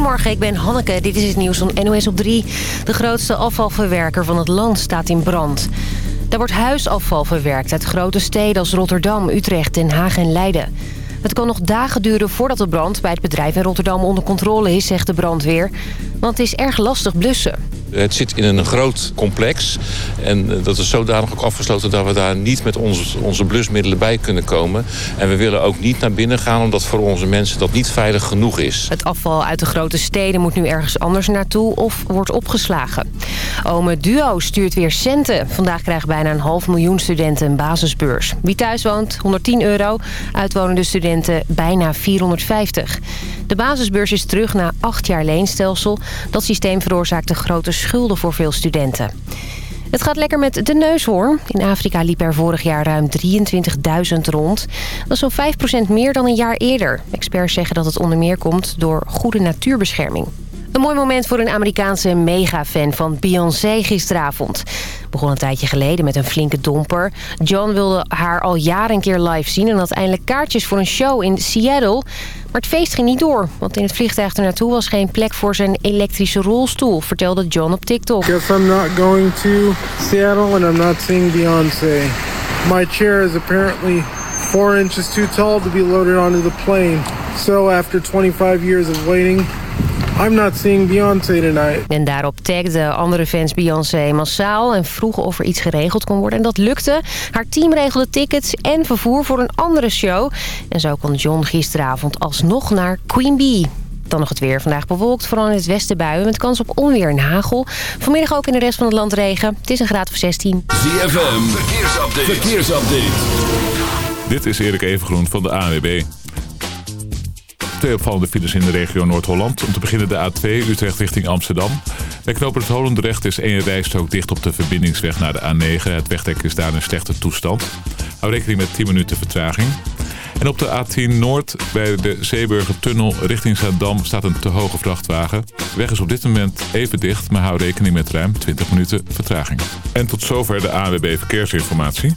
Goedemorgen, ik ben Hanneke. Dit is het nieuws van NOS op 3. De grootste afvalverwerker van het land staat in brand. Daar wordt huisafval verwerkt uit grote steden als Rotterdam, Utrecht, Den Haag en Leiden. Het kan nog dagen duren voordat de brand bij het bedrijf in Rotterdam onder controle is, zegt de brandweer. Want het is erg lastig blussen. Het zit in een groot complex. En eh, dat is zodanig ook afgesloten dat we daar niet met onze, onze blusmiddelen bij kunnen komen. En we willen ook niet naar binnen gaan omdat voor onze mensen dat niet veilig genoeg is. Het afval uit de grote steden moet nu ergens anders naartoe of wordt opgeslagen. Ome Duo stuurt weer centen. Vandaag krijgen bijna een half miljoen studenten een basisbeurs. Wie thuis woont, 110 euro. Uitwonende studenten bijna 450. De basisbeurs is terug na acht jaar leenstelsel. Dat systeem veroorzaakte grote schulden voor veel studenten. Het gaat lekker met de neushoorn. In Afrika liep er vorig jaar ruim 23.000 rond. Dat is zo'n 5% meer dan een jaar eerder. Experts zeggen dat het onder meer komt door goede natuurbescherming. Een mooi moment voor een Amerikaanse megafan van Beyoncé gisteravond. Begon een tijdje geleden met een flinke domper. John wilde haar al jaren een keer live zien... en had eindelijk kaartjes voor een show in Seattle. Maar het feest ging niet door, want in het vliegtuig ernaartoe was geen plek voor zijn elektrische rolstoel, vertelde John op TikTok. Guess I'm not going to Seattle and I'm not seeing Beyoncé. My chair is apparently four inches too tall to be loaded onto the plane. So after 25 years of waiting, I'm not seeing Beyoncé tonight. En daarop tagden andere fans Beyoncé massaal en vroegen of er iets geregeld kon worden. En dat lukte. Haar team regelde tickets en vervoer voor een andere show. En zo kon John gisteravond alsnog naar Queen Bee. Dan nog het weer. Vandaag bewolkt, vooral in het westen buien... met kans op onweer en hagel. Vanmiddag ook in de rest van het land regen. Het is een graad of 16. ZFM, verkeersupdate. verkeersupdate. Dit is Erik Evengroen van de ANWB. Twee opvallende files in de regio Noord-Holland. Om te beginnen de A2 Utrecht richting Amsterdam. Bij het Holendrecht is één rijstrook dicht op de verbindingsweg naar de A9. Het wegdek is daar in slechte toestand. Hou rekening met 10 minuten vertraging. En op de A10 Noord bij de Zeeburger Tunnel richting Zaandam staat een te hoge vrachtwagen. De weg is op dit moment even dicht, maar hou rekening met ruim 20 minuten vertraging. En tot zover de ANWB Verkeersinformatie.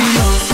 She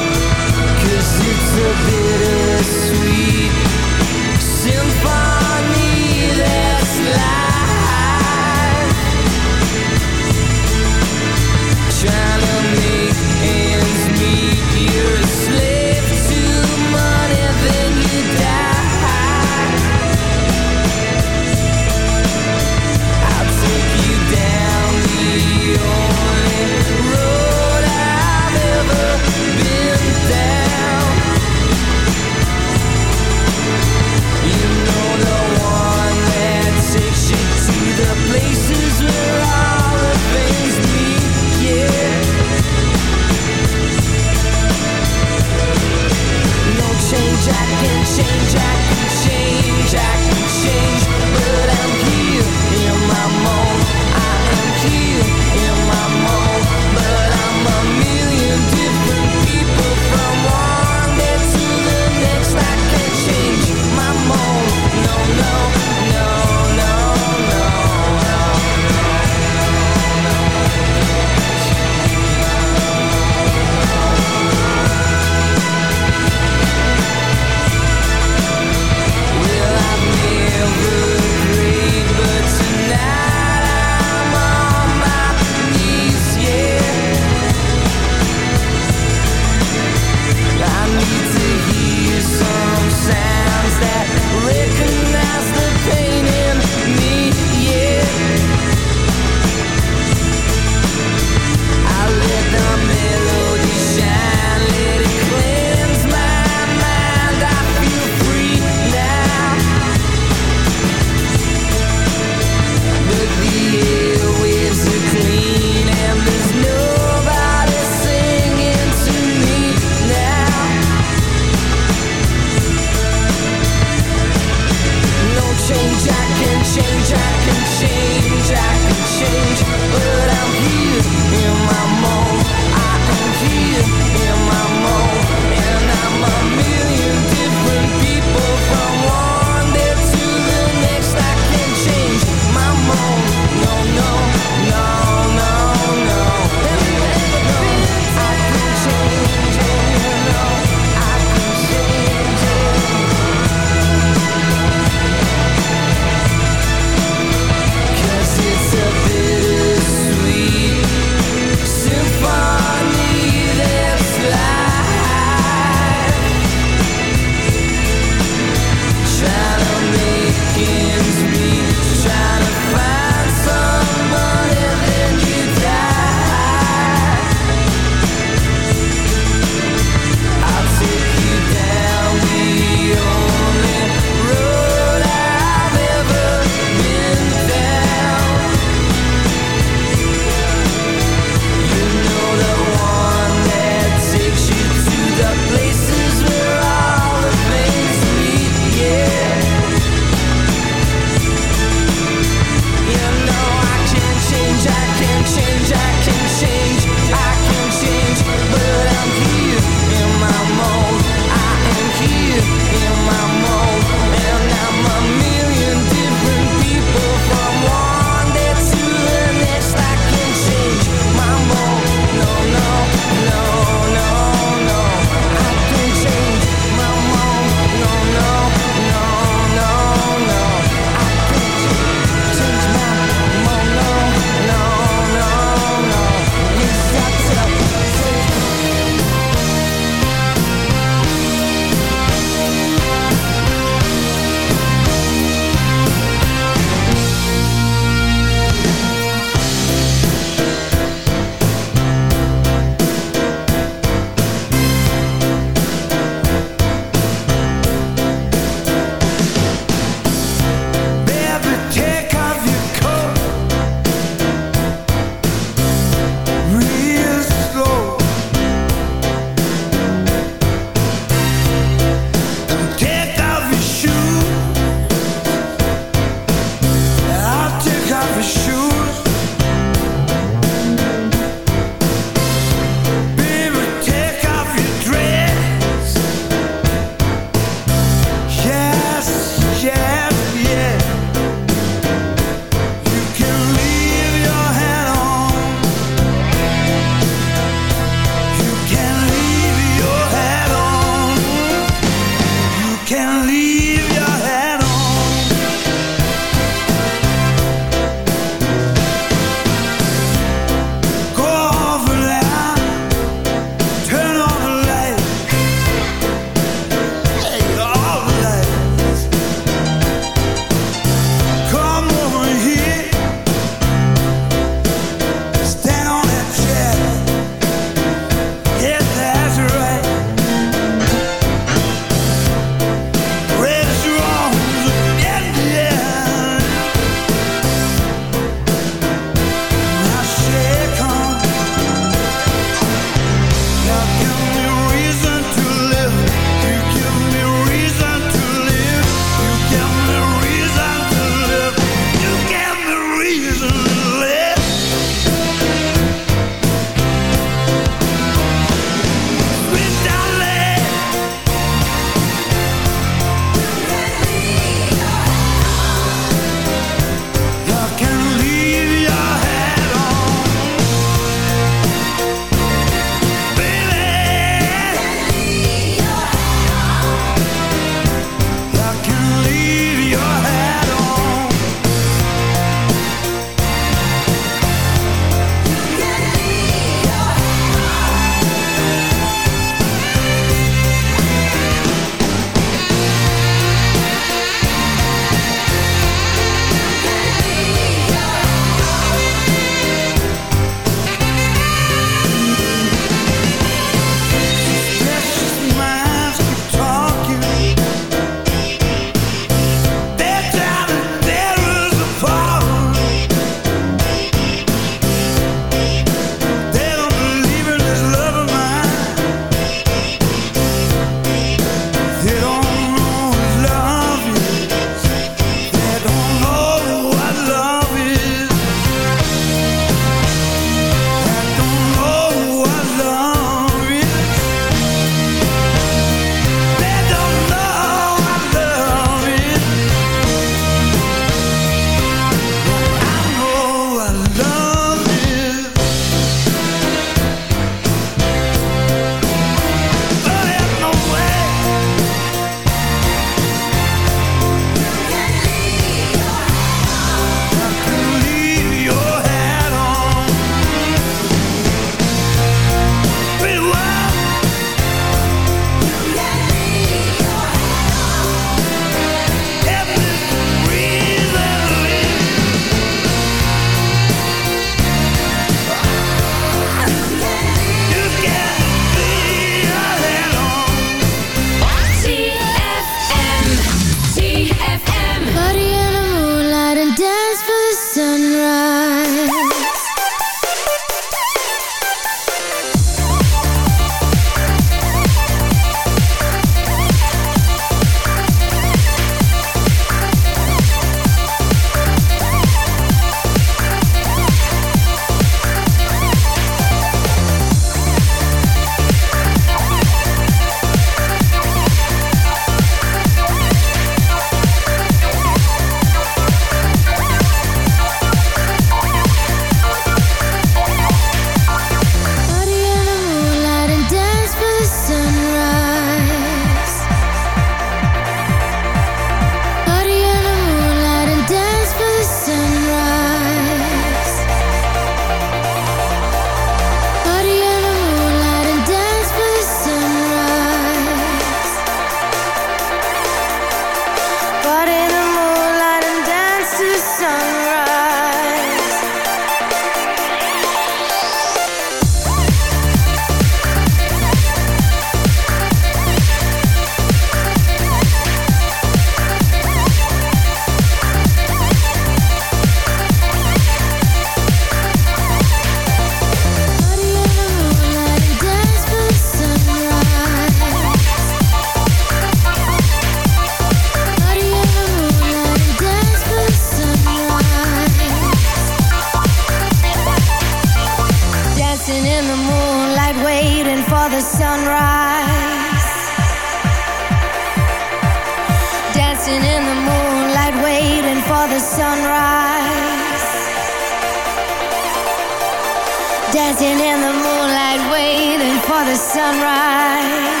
Dancing in the moonlight, waiting for the sunrise.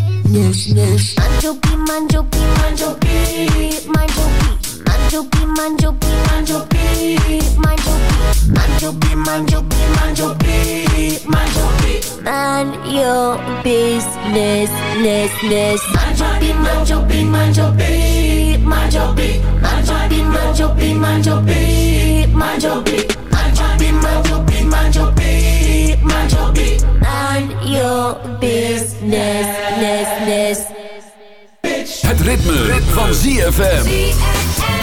yes, yes. Manjoki, manjoki, manjoki, manjoki. Manjoki, manjoki, manjoki, manjoki. Manjoki, manjoki, manjoki, manjoki. Man your business, ness, ness. Manjoki, manjoki, manjoki, manjoki. Manjoki, manjoki, manjoki, manjoki. Manjoki, manjoki, manjoki, manjoki. mind your beat. Mind your business. Het ritme, ritme. van ZFM.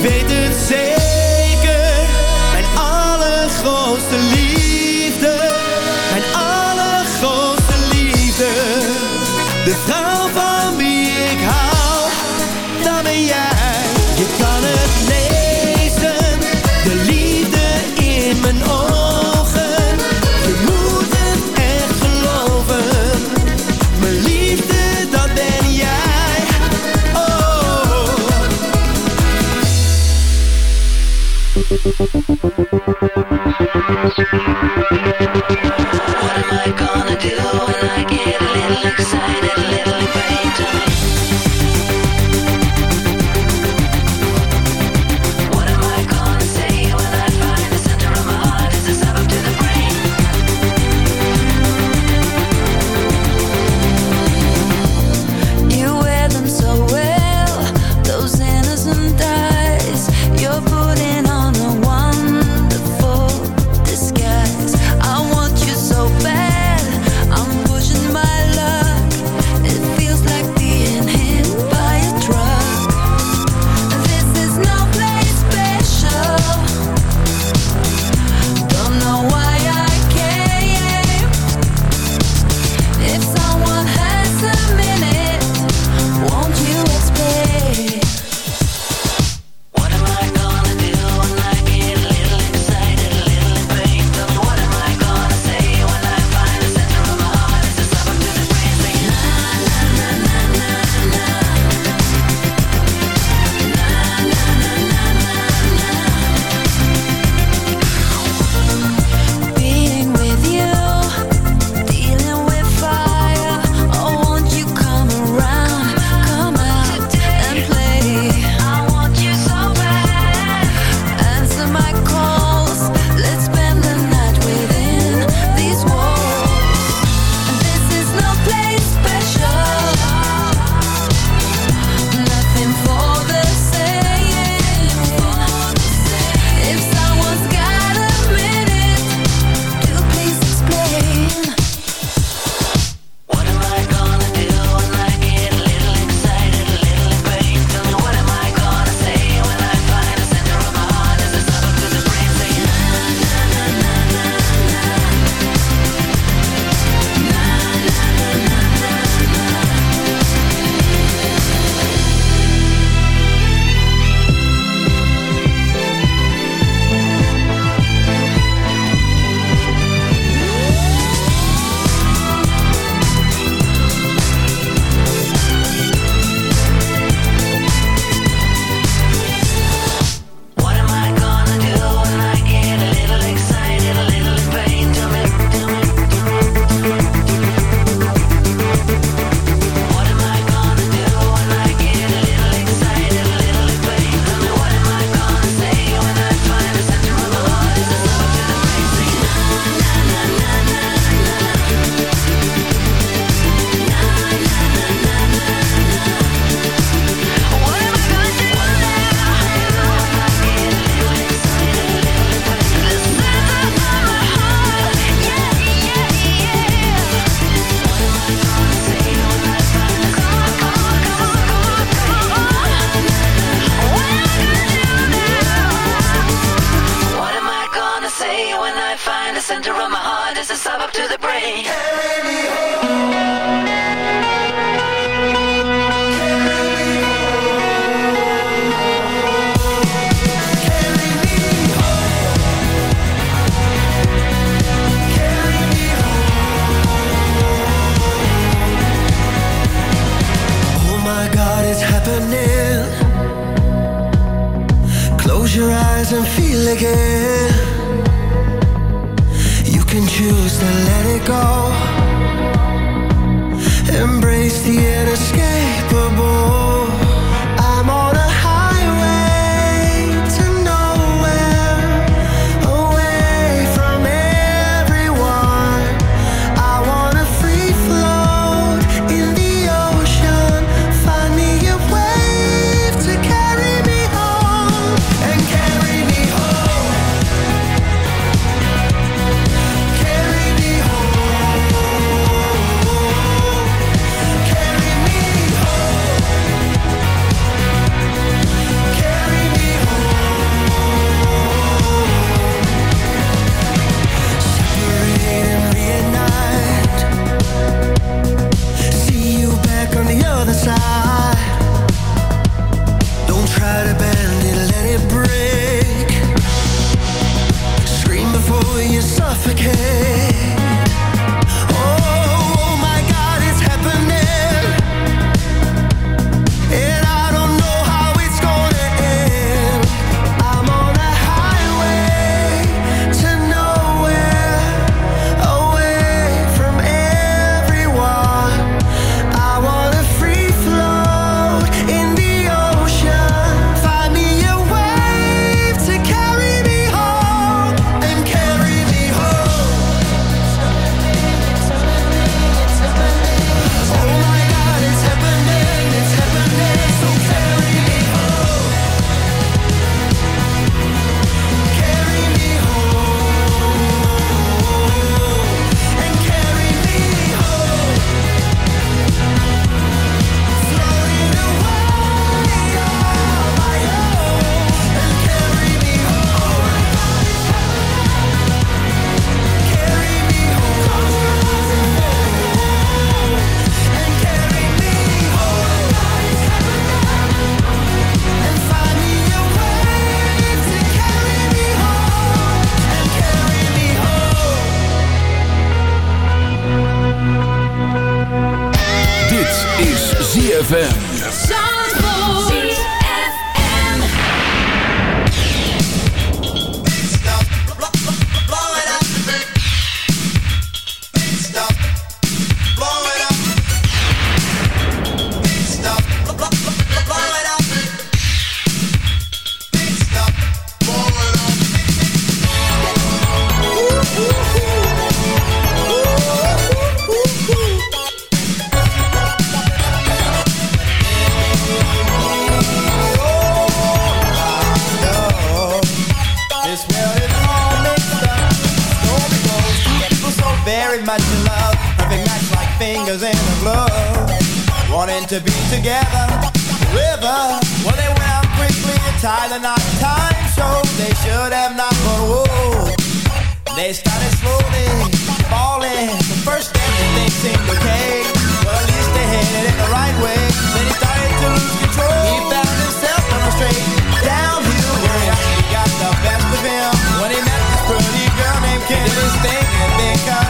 Weet het. ポポポポポポポポポポポポポポポポポポ center of my heart is a suburb to the brain. Hey. go. Time showed they should have not, but whoa. They started slowly falling. The first step, everything seemed okay. but at least they headed in the right way. Then he started to lose control. He found himself on a straight downhill where he actually got the best of him. When he met this pretty girl named Kim, he was thinking, think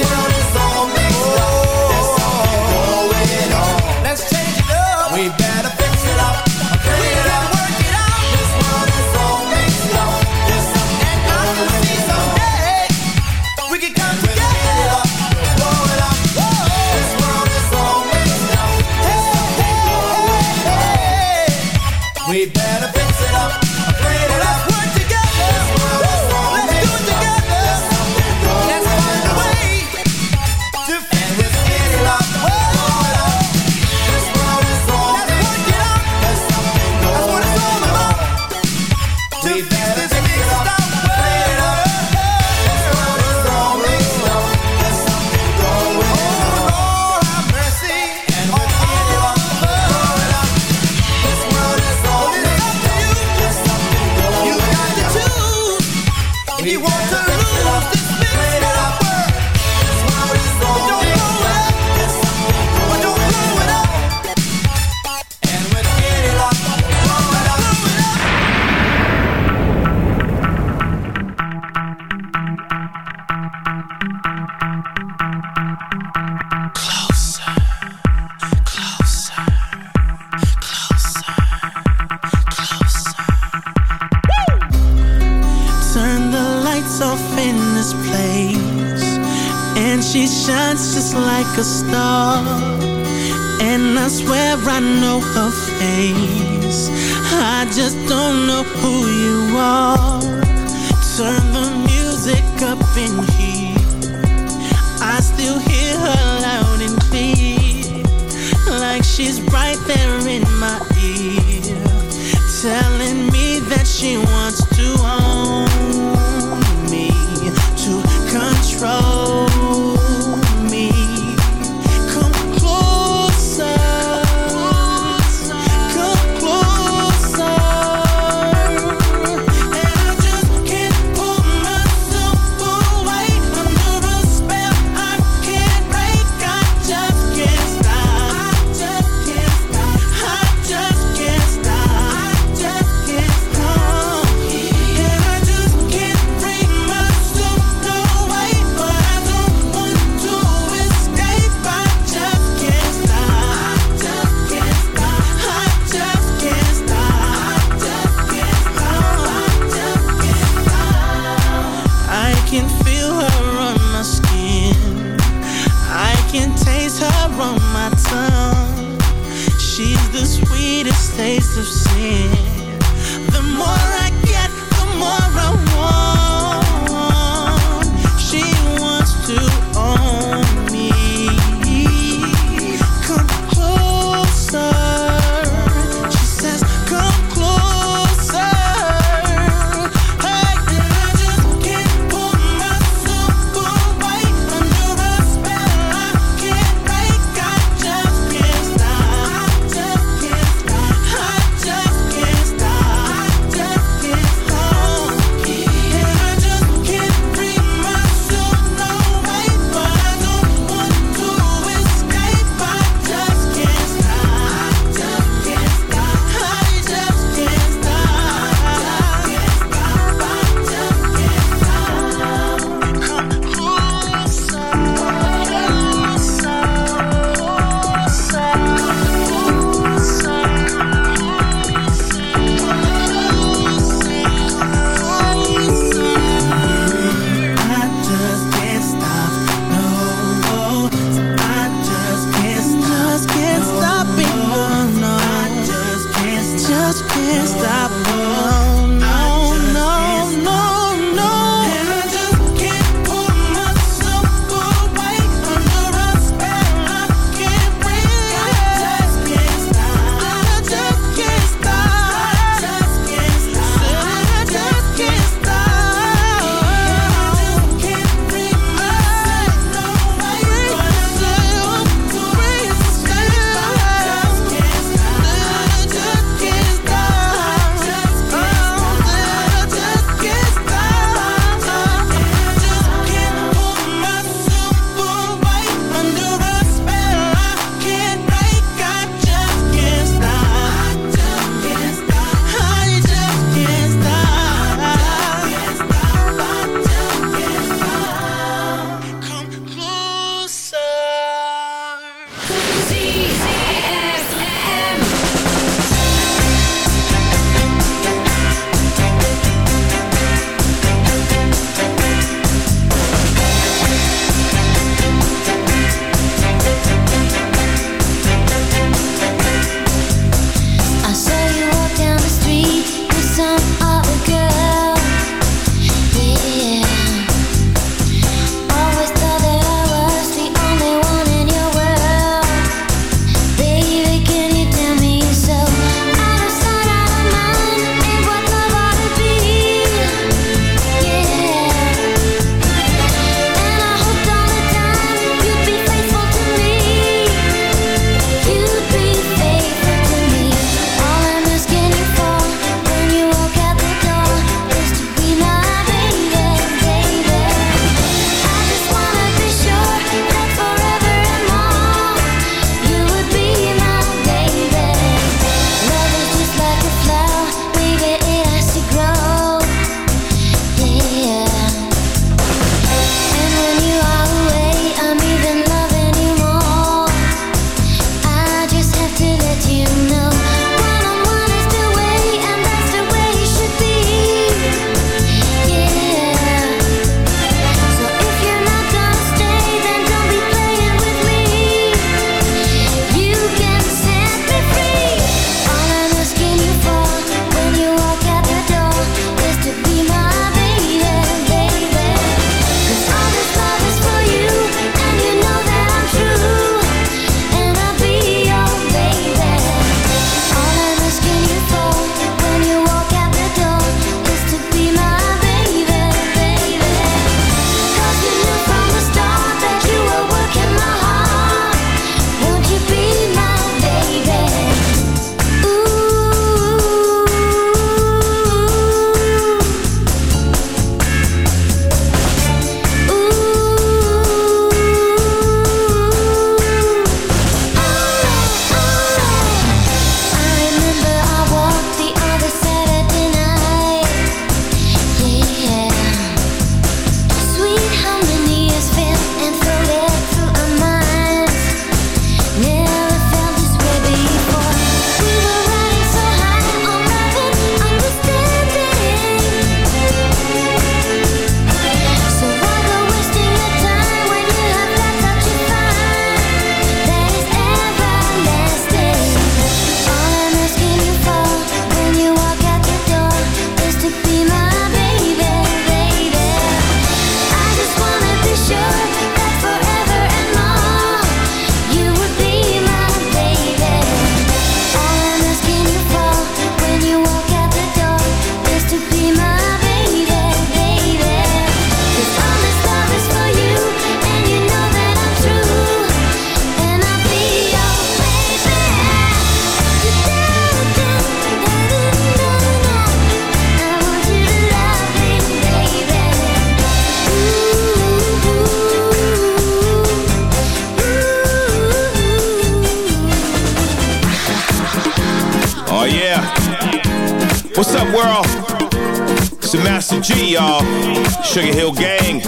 Sugar Hill Gang,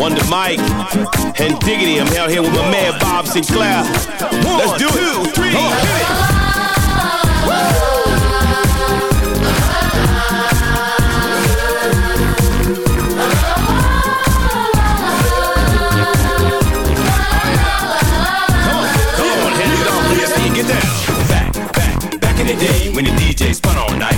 Wonder Mike, and Diggity. I'm out here with my man Bob Sinclar. Let's do it. Two, three, hit it. Come on, hands it on, let's see get down. Back, back, back in the day when the DJ spun all night.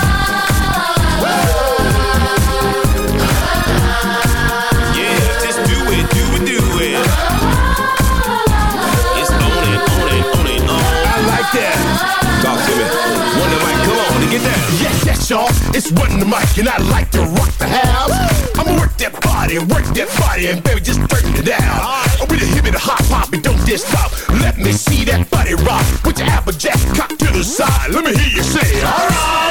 get down. Yes, yes, y'all. It's one the mic, and I like to rock the house. I'ma work that body, work that body, and baby, just turn it down. Oh, I'm with a hip and a hop hop, and don't just stop. Let me see that body rock. Put your applejack cock to the side. Let me hear you say, alright.